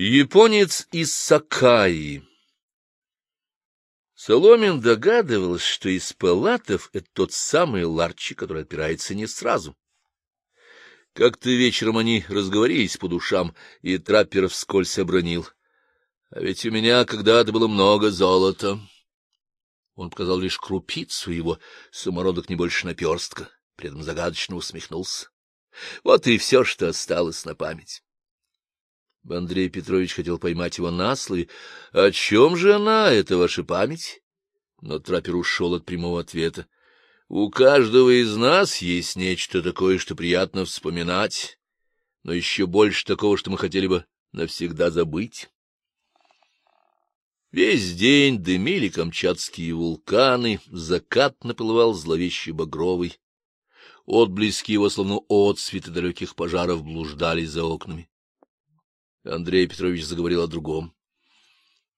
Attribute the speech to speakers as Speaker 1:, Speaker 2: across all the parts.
Speaker 1: Японец из Сакаи Соломин догадывался, что из палатов это тот самый Ларчи, который отпирается не сразу. Как-то вечером они разговорились по душам, и траппер вскользь обронил. — А ведь у меня когда-то было много золота. Он показал лишь крупицу его, самородок не больше наперстка, при этом загадочно усмехнулся. Вот и все, что осталось на память. Андрей Петрович хотел поймать его на слове. — О чем же она, это ваша память? Но траппер ушел от прямого ответа. — У каждого из нас есть нечто такое, что приятно вспоминать, но еще больше такого, что мы хотели бы навсегда забыть. Весь день дымили камчатские вулканы, закат наплывал зловещий багровый. Отблески его, словно отсветы далеких пожаров, блуждали за окнами. Андрей Петрович заговорил о другом.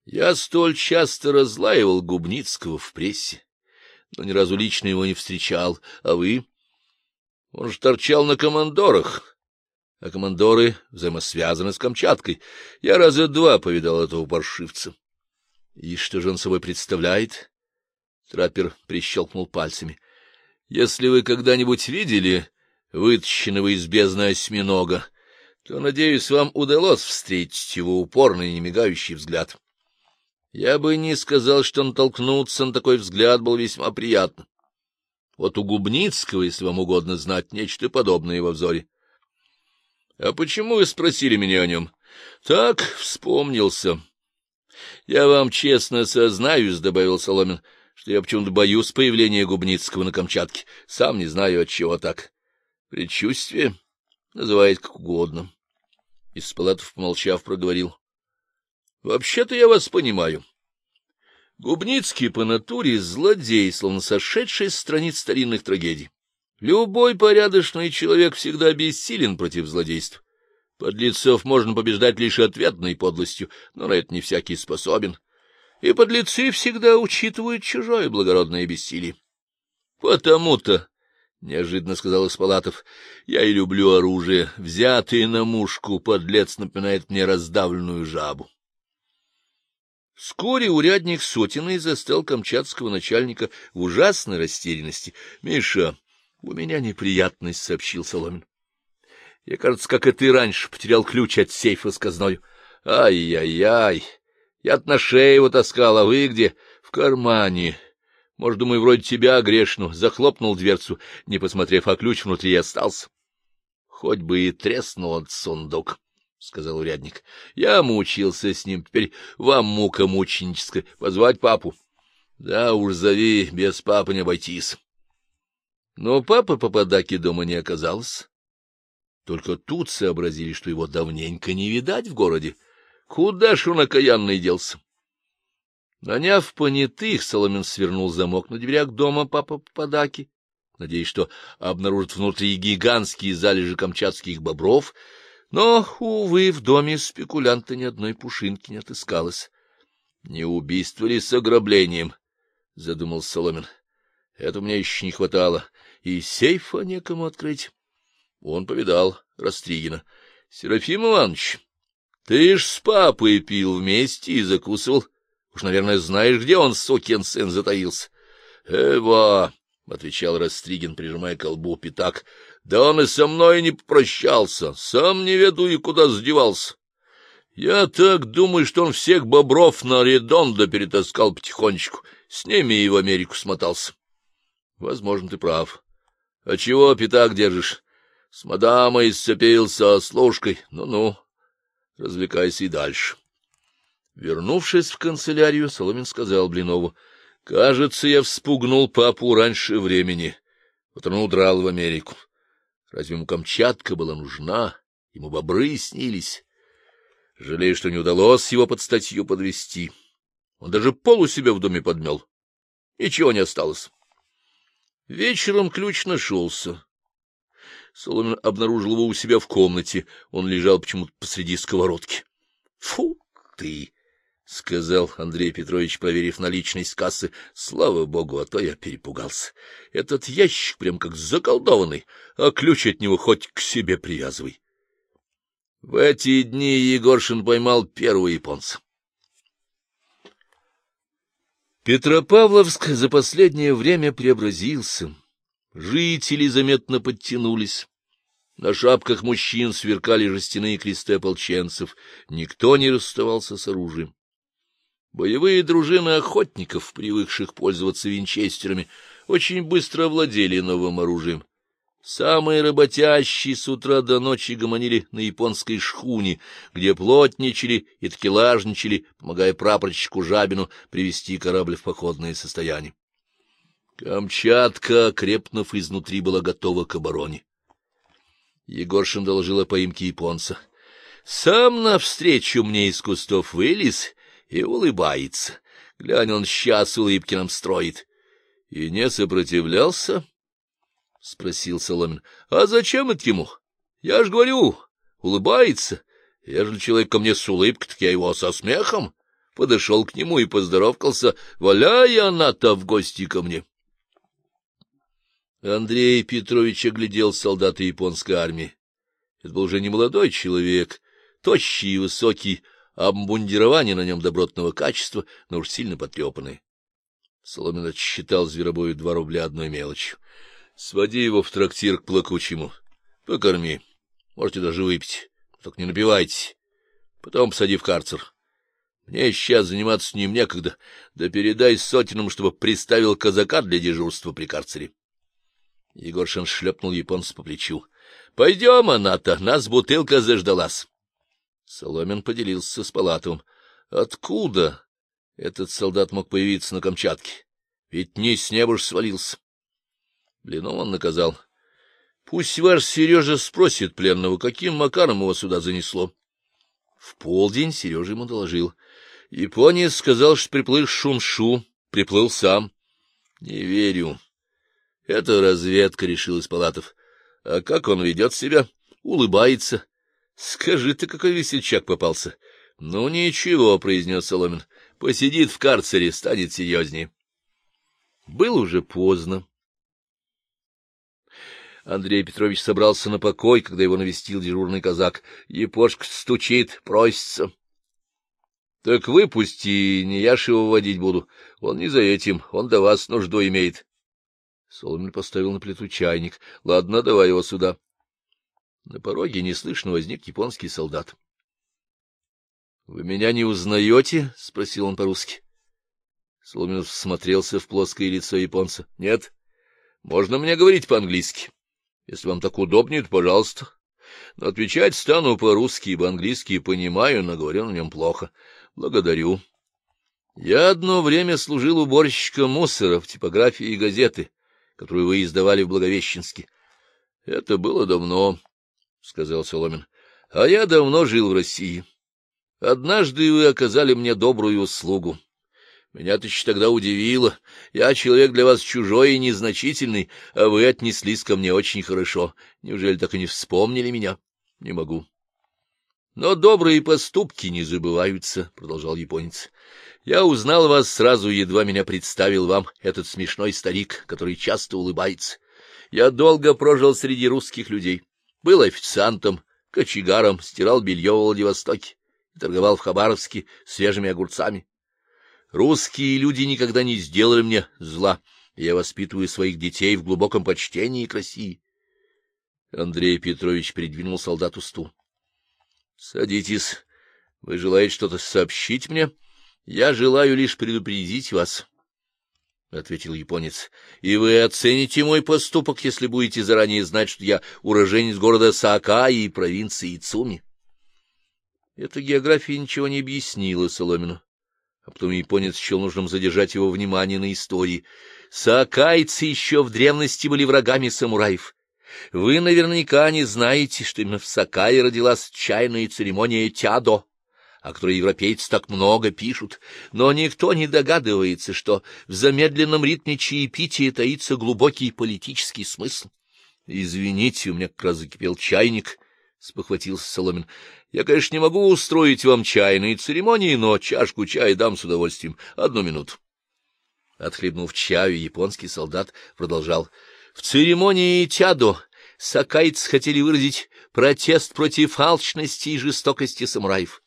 Speaker 1: Я столь часто разлаивал Губницкого в прессе, но ни разу лично его не встречал. А вы? Он же торчал на командорах, а командоры взаимосвязаны с Камчаткой. Я раза два повидал этого паршивца. И что же он собой представляет? Траппер прищелкнул пальцами. Если вы когда-нибудь видели вытащенного из бездны осьминога, то, надеюсь, вам удалось встретить его упорный, немигающий взгляд. Я бы не сказал, что натолкнуться на такой взгляд был весьма приятно. Вот у Губницкого, если вам угодно знать, нечто подобное во взоре. — А почему вы спросили меня о нем? — Так, вспомнился. — Я вам честно сознаюсь, — добавил Соломин, — что я почему-то боюсь появления Губницкого на Камчатке. Сам не знаю, от чего так. Предчувствие? Называет как угодно. Из палатов, помолчав, проговорил. — Вообще-то я вас понимаю. Губницкий по натуре злодей, словно сошедший с страниц старинных трагедий. Любой порядочный человек всегда бессилен против злодейств. Подлецов можно побеждать лишь ответной подлостью, но на это не всякий способен. И подлецы всегда учитывают чужое благородное бессилие. Потому-то — неожиданно сказал Испалатов. — Я и люблю оружие. Взятый на мушку подлец напоминает мне раздавленную жабу. Вскоре урядник Сотиной застал камчатского начальника в ужасной растерянности. — Миша, у меня неприятность, — сообщил Соломин. — Я, кажется, как и ты раньше, потерял ключ от сейфа с казною. Ай-яй-яй! Я-то на шее его таскал, а вы где? В кармане. Может, думаю, вроде тебя, грешну, захлопнул дверцу, не посмотрев, а ключ внутри остался. — Хоть бы и треснул от сундук, — сказал урядник. — Я мучился с ним, теперь вам мука мученическая. Позвать папу? — Да уж зови, без папы не обойтись. Но папы Попадаки дома не оказалось. Только тут сообразили, что его давненько не видать в городе. Куда ж он окаянный делся? Наняв понятых, Соломин свернул замок на дверях дома папа Попадаки, надеясь, что обнаружит внутри гигантские залежи камчатских бобров, но, увы, в доме спекулянта ни одной пушинки не отыскалось. — Не убийство ли с ограблением? — задумал Соломин. — Это мне еще не хватало. И сейфа некому открыть. Он повидал Растригина. — Серафим Иванович, ты ж с папой пил вместе и закусывал. Уж, наверное, знаешь, где он, сукин сын, затаился. — Эва, — отвечал Растригин, прижимая к колбу пятак, — да он и со мной не попрощался, сам не веду и куда сдевался. Я так думаю, что он всех бобров на Редондо перетаскал потихонечку, с ними и в Америку смотался. Возможно, ты прав. А чего пятак держишь? С мадамой сцепился, с ложкой. Ну-ну, развлекайся и дальше. Вернувшись в канцелярию, Соломин сказал Блинову, — Кажется, я вспугнул папу раньше времени. Вот он удрал в Америку. Разве ему Камчатка была нужна? Ему бобры снились. Жалею, что не удалось его под статью подвести. Он даже пол у себя в доме подмел. Ничего не осталось. Вечером ключ нашелся. Соломин обнаружил его у себя в комнате. Он лежал почему-то посреди сковородки. — Фу ты! — сказал Андрей Петрович, проверив наличность кассы. — Слава богу, а то я перепугался. Этот ящик прям как заколдованный, а ключ от него хоть к себе привязывай. В эти дни Егоршин поймал первого японца. Петропавловск за последнее время преобразился. Жители заметно подтянулись. На шапках мужчин сверкали жестяные кресты ополченцев. Никто не расставался с оружием. Боевые дружины охотников, привыкших пользоваться винчестерами, очень быстро овладели новым оружием. Самые работящие с утра до ночи гомонили на японской шхуне, где плотничали и ткелажничали, помогая прапорщику Жабину привести корабль в походное состояние. Камчатка, крепнув изнутри, была готова к обороне. Егоршин доложил о поимке японца. Сам навстречу мне из кустов вылез и улыбается. Глянь, он сейчас улыбки нам строит. И не сопротивлялся? — спросил Соломин. — А зачем это ему? Я ж говорю, улыбается. Ежели человек ко мне с улыбкой, так я его со смехом. Подошел к нему и поздоровкался. Валяй, она-то в гости ко мне. Андрей Петрович оглядел солдата японской армии. Это был уже не молодой человек, тощий и высокий, обмундирование на нем добротного качества, но уж сильно потрепанное. Соломин отсчитал зверобою два рубля одной мелочью. Своди его в трактир к плакучему. Покорми. Можете даже выпить. Только не напивайтесь. Потом посади в карцер. Мне сейчас заниматься с ним некогда. Да передай сотенам, чтобы приставил казака для дежурства при карцере. Егоршин шлепнул японца по плечу. — Пойдем, Аната, нас бутылка заждалась. Соломин поделился с Палатовым. — Откуда этот солдат мог появиться на Камчатке? Ведь не с неба ж свалился. Блинов он наказал. — Пусть ваш Сережа спросит пленного, каким макаром его сюда занесло. В полдень Сережа ему доложил. Японец сказал, что приплыл Шуншу, приплыл сам. — Не верю. — Это разведка, — решил из палатов. — А как он ведет себя? Улыбается. — Скажи ты, какой весельчак попался. — Ну, ничего, — произнес Соломин. — Посидит в карцере, станет серьезнее. Было уже поздно. Андрей Петрович собрался на покой, когда его навестил дежурный казак. Епошка стучит, просится. — Так выпусти, не я ж его водить буду. Он не за этим, он до вас нужду имеет. Соломин поставил на плиту чайник. — Ладно, давай его сюда. На пороге неслышно возник японский солдат. — Вы меня не узнаете? — спросил он по-русски. Соломин смотрелся в плоское лицо японца. — Нет. Можно мне говорить по-английски. Если вам так удобнее, то пожалуйста. Но отвечать стану по-русски, ибо английский понимаю, но говорю на нем плохо. Благодарю. Я одно время служил уборщиком мусора в типографии газеты, которую вы издавали в Благовещенске. — Это было давно, — сказал Соломин. — А я давно жил в России. Однажды вы оказали мне добрую услугу. Меня-то еще тогда удивило. Я человек для вас чужой и незначительный, а вы отнеслись ко мне очень хорошо. Неужели так и не вспомнили меня? Не могу. Но добрые поступки не забываются, — продолжал японец. Я узнал вас сразу, едва меня представил вам этот смешной старик, который часто улыбается. Я долго прожил среди русских людей. Был официантом, кочегаром, стирал белье в Владивостоке и торговал в Хабаровске свежими огурцами. Русские люди никогда не сделали мне зла, я воспитываю своих детей в глубоком почтении к России. Андрей Петрович придвинул солдату стул. — Садитесь. Вы желаете что-то сообщить мне? Я желаю лишь предупредить вас, — ответил японец. — И вы оцените мой поступок, если будете заранее знать, что я уроженец города Саака и провинции Ицуми. Эта география ничего не объяснила Соломину а потом японец счел нужным задержать его внимание на истории. Саакайцы еще в древности были врагами самураев. Вы наверняка не знаете, что именно в Сакае родилась чайная церемония тядо, о которой европейцы так много пишут, но никто не догадывается, что в замедленном ритме чаепития таится глубокий политический смысл. Извините, у меня как раз закипел чайник, — спохватился Соломин. Я, конечно, не могу устроить вам чайные церемонии, но чашку чая дам с удовольствием. Одну минуту. Отхлебнув чаю, японский солдат продолжал. В церемонии тядо сакайцы хотели выразить протест против алчности и жестокости самураев.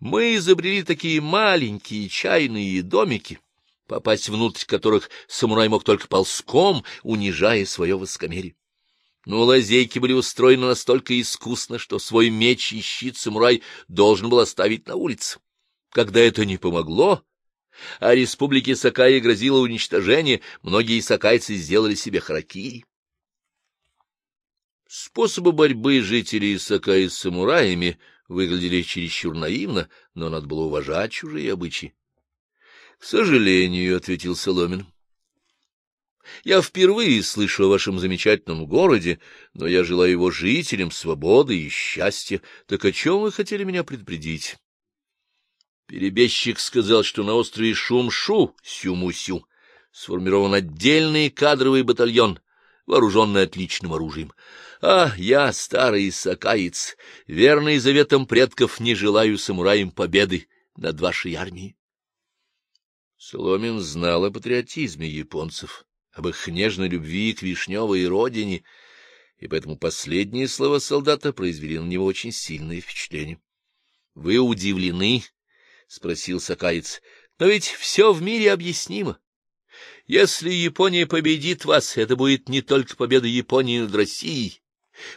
Speaker 1: Мы изобрели такие маленькие чайные домики, попасть внутрь которых самурай мог только ползком, унижая свое высокомерие. Но лазейки были устроены настолько искусно, что свой меч и щит самурай должен был оставить на улице. Когда это не помогло, а республике Сакаи грозило уничтожение, многие сакайцы сделали себе харакири. Способы борьбы жителей Сакаи с самураями выглядели чересчур наивно, но надо было уважать чужие обычаи. — К сожалению, — ответил Соломин, — я впервые слышу о вашем замечательном городе, но я желаю его жителям свободы и счастья. Так о чем вы хотели меня предупредить? Перебежчик сказал, что на острове Шумшу, Сюмусю, сформирован отдельный кадровый батальон, вооруженный отличным оружием. А я, старый сакаец, верный заветам предков, не желаю самураям победы над вашей армией. Соломин знал о патриотизме японцев, об их нежной любви к вишневой родине, и поэтому последние слова солдата произвели на него очень сильное впечатление. — Вы удивлены? — спросил сакаец. — Но ведь все в мире объяснимо. Если Япония победит вас, это будет не только победа Японии над Россией.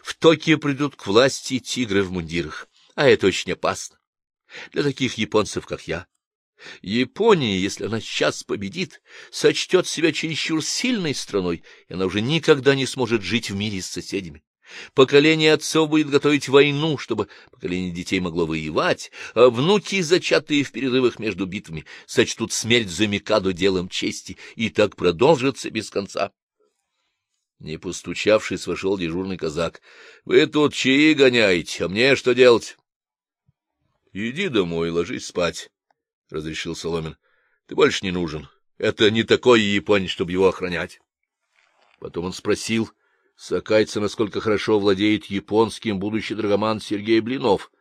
Speaker 1: В Токио придут к власти тигры в мундирах, а это очень опасно. Для таких японцев, как я. Япония, если она сейчас победит, сочтет себя чересчур сильной страной, и она уже никогда не сможет жить в мире с соседями. Поколение отцов будет готовить войну, чтобы поколение детей могло воевать, а внуки, зачатые в перерывах между битвами, сочтут смерть за Микаду делом чести, и так продолжится без конца. Не постучавшись, вошел дежурный казак. — Вы тут чаи гоняете, а мне что делать? — Иди домой, ложись спать, — разрешил Соломин. — Ты больше не нужен. Это не такой японец, чтобы его охранять. Потом он спросил Сакайца, насколько хорошо владеет японским будущий драгоман Сергей Блинов.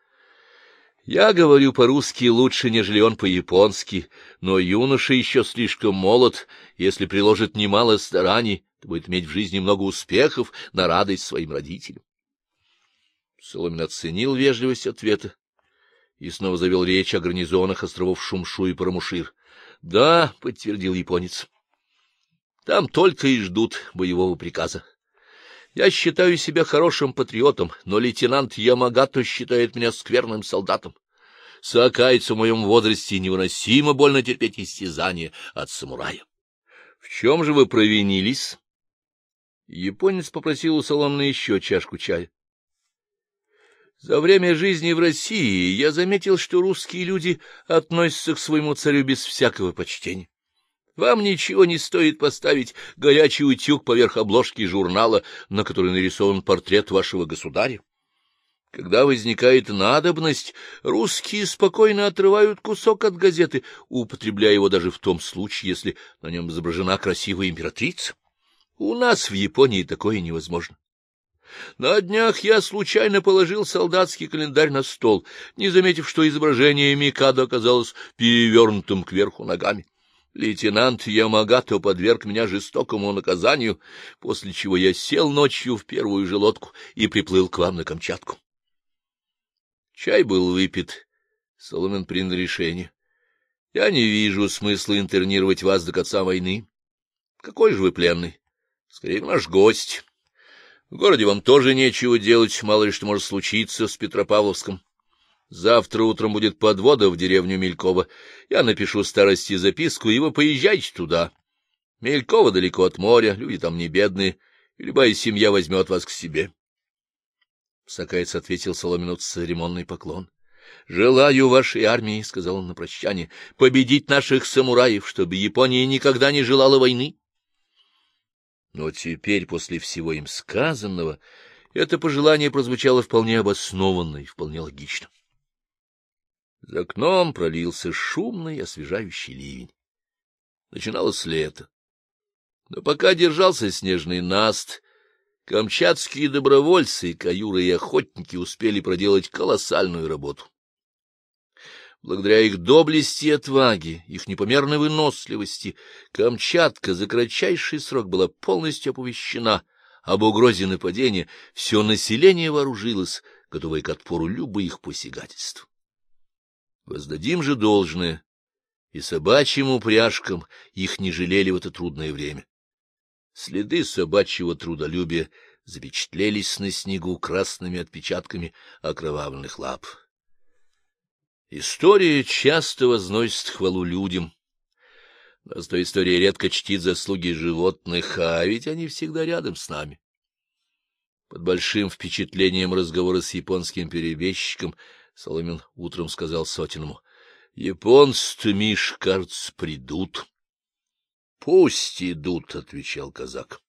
Speaker 1: Я говорю по-русски лучше, нежели он по-японски, но юноша еще слишком молод, если приложит немало стараний, то будет иметь в жизни много успехов на радость своим родителям. Соломин оценил вежливость ответа и снова завел речь о гарнизонах островов Шумшу и Парамушир. — Да, — подтвердил японец, — там только и ждут боевого приказа. Я считаю себя хорошим патриотом, но лейтенант Ямагато считает меня скверным солдатом. Сакайцу в моем возрасте невыносимо больно терпеть истязание от самурая. — В чем же вы провинились? Японец попросил у Соломна еще чашку чая. За время жизни в России я заметил, что русские люди относятся к своему царю без всякого почтения. Вам ничего не стоит поставить горячий утюг поверх обложки журнала, на которой нарисован портрет вашего государя. Когда возникает надобность, русские спокойно отрывают кусок от газеты, употребляя его даже в том случае, если на нем изображена красивая императрица. У нас в Японии такое невозможно. На днях я случайно положил солдатский календарь на стол, не заметив, что изображение Микадо оказалось перевернутым кверху ногами. Лейтенант Ямагато подверг меня жестокому наказанию, после чего я сел ночью в первую же лодку и приплыл к вам на Камчатку. Чай был выпит. Соломин принял решение. Я не вижу смысла интернировать вас до конца войны. Какой же вы пленный? Скорее, наш гость. В городе вам тоже нечего делать, мало ли что может случиться с Петропавловском. Завтра утром будет подвода в деревню Мелькова. Я напишу старости записку, и вы поезжайте туда. Мелькова далеко от моря, люди там не бедные, и любая семья возьмет вас к себе. Сакаец ответил Соломину церемонный поклон. — Желаю вашей армии, — сказал он на прощание, — победить наших самураев, чтобы Япония никогда не желала войны. Но теперь, после всего им сказанного, это пожелание прозвучало вполне обоснованно и вполне логично. За окном пролился шумный, освежающий ливень. Начиналось лето. Но пока держался снежный наст, камчатские добровольцы, каюры и охотники успели проделать колоссальную работу. Благодаря их доблести и отваге, их непомерной выносливости, Камчатка за кратчайший срок была полностью оповещена об угрозе нападения, все население вооружилось, готовое к отпору любых посягательств. Воздадим же должное, и собачьим упряжкам их не жалели в это трудное время. Следы собачьего трудолюбия запечатлелись на снегу красными отпечатками окровавленных лап. История часто возносит хвалу людям, но зато история редко чтит заслуги животных, а ведь они всегда рядом с нами. Под большим впечатлением разговора с японским перебежчиком Соломин утром сказал Сотиному, — Японцы-то, Миш, придут. — Пусть идут, — отвечал казак.